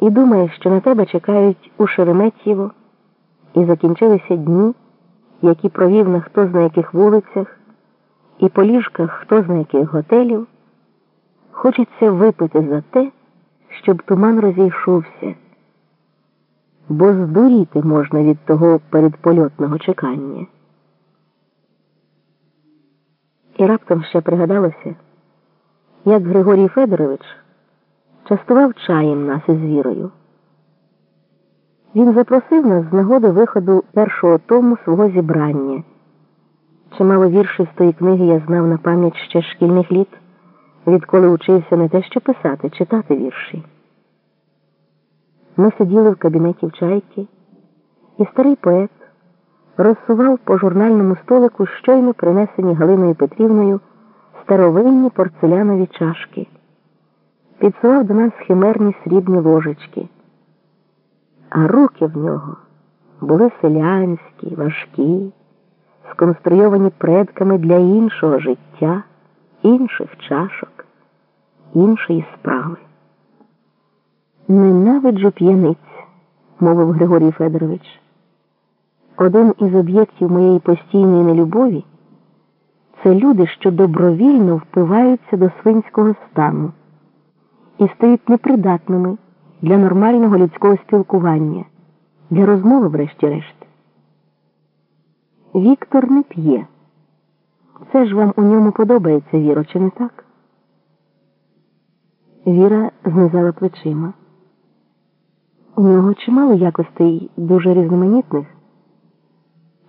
і думаєш, що на тебе чекають у Шереметьєво, і закінчилися дні, які провів на хто зна яких вулицях, і по ліжках хто зна яких готелів, хочеться випити за те, щоб туман розійшовся, бо здуріти можна від того передпольотного чекання. І раптом ще пригадалося, як Григорій Федорович частував чаєм нас із вірою. Він запросив нас з нагоди виходу першого тому свого зібрання. Чимало віршів з тої книги я знав на пам'ять ще шкільних літ, відколи учився не те, що писати, читати вірші. Ми сиділи в кабінеті в чайки, і старий поет розсував по журнальному столику щойно принесені Галиною Петрівною старовинні порцелянові чашки, підсував до нас химерні срібні ложечки. А руки в нього були селянські, важкі, сконструйовані предками для іншого життя, інших чашок, іншої справи. Ненавиджу п'яниць, мовив Григорій Федорович. Один із об'єктів моєї постійної нелюбові це люди, що добровільно впиваються до свинського стану і стають непридатними для нормального людського спілкування, для розмови, врешті-решт. Віктор не п'є. Це ж вам у ньому подобається, Віро, чи не так? Віра знизала плечима. У нього чимало якостей дуже різноманітних.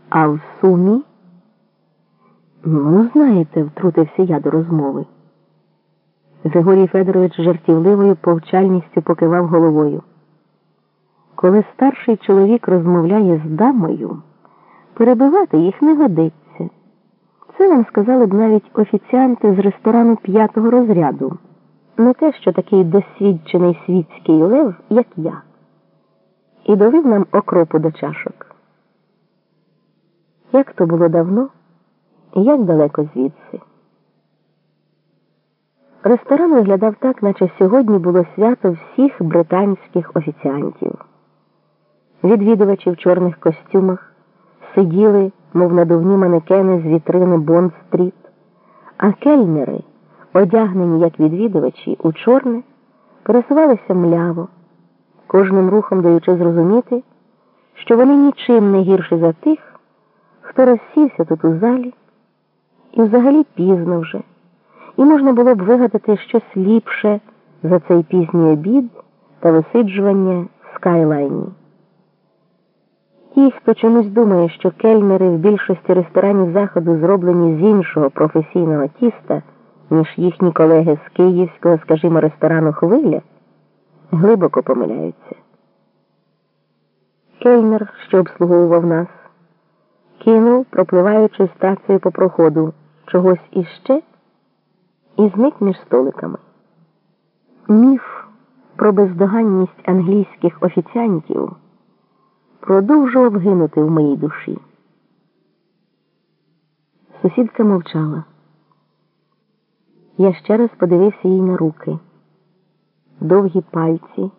А в сумі, ну, знаєте, втрутився я до розмови. Григорій Федорович жартівливою повчальністю покивав головою. Коли старший чоловік розмовляє з дамою, перебивати їх не годиться. Це вам сказали б навіть офіціанти з ресторану п'ятого розряду, не те, що такий досвідчений світський лев, як я, і долив нам окропу до чашок. Як то було давно і як далеко звідси. Ресторан виглядав так, наче сьогодні було свято всіх британських офіціантів. Відвідувачі в чорних костюмах сиділи, мов надувні манекени з вітрини Бонд-стріт, а кельнери, одягнені як відвідувачі у чорне, пересувалися мляво, кожним рухом даючи зрозуміти, що вони нічим не гірші за тих, хто розсівся тут у залі, і взагалі пізно вже і можна було б вигадати щось ліпше за цей пізній обід та висиджування в скайлайні. Ті, хто чомусь думає, що кельнери в більшості ресторанів заходу зроблені з іншого професійного тіста, ніж їхні колеги з київського, скажімо, ресторану Хвиля, глибоко помиляються. Кельнер, що обслуговував нас, кинув, пропливаючи стацію по проходу чогось іще і зник між столиками. Міф про бездоганність англійських офіціантів продовжував гинути в моїй душі. Сусідка мовчала. Я ще раз подивився їй на руки, довгі пальці,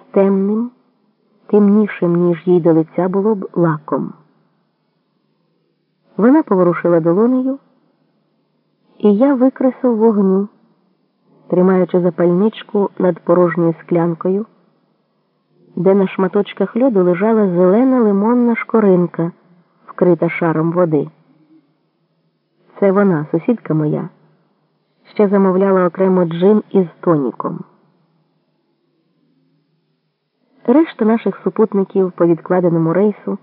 з темним, темнішим, ніж їй до лиця було б лаком. Вона поворушила долонею і я викресив вогню, тримаючи запальничку над порожньою склянкою, де на шматочках льоду лежала зелена лимонна шкоринка, вкрита шаром води. Це вона, сусідка моя, ще замовляла окремо джин із тоніком. Решта наших супутників по відкладеному рейсу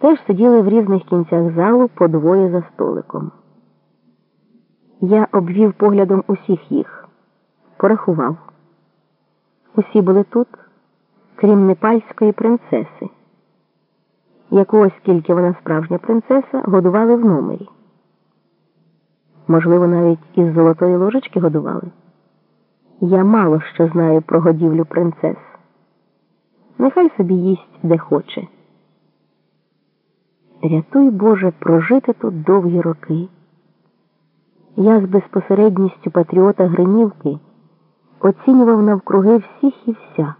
теж сиділи в різних кінцях залу по двоє за столиком. Я обвів поглядом усіх їх, порахував. Усі були тут, крім непальської принцеси, яку, оскільки вона справжня принцеса, годували в номері. Можливо, навіть із золотої ложечки годували. Я мало що знаю про годівлю принцес. Нехай собі їсть де хоче. Рятуй Боже прожити тут довгі роки. Я з безпосередністю патріота Гринівки оцінював навкруги всіх і вся.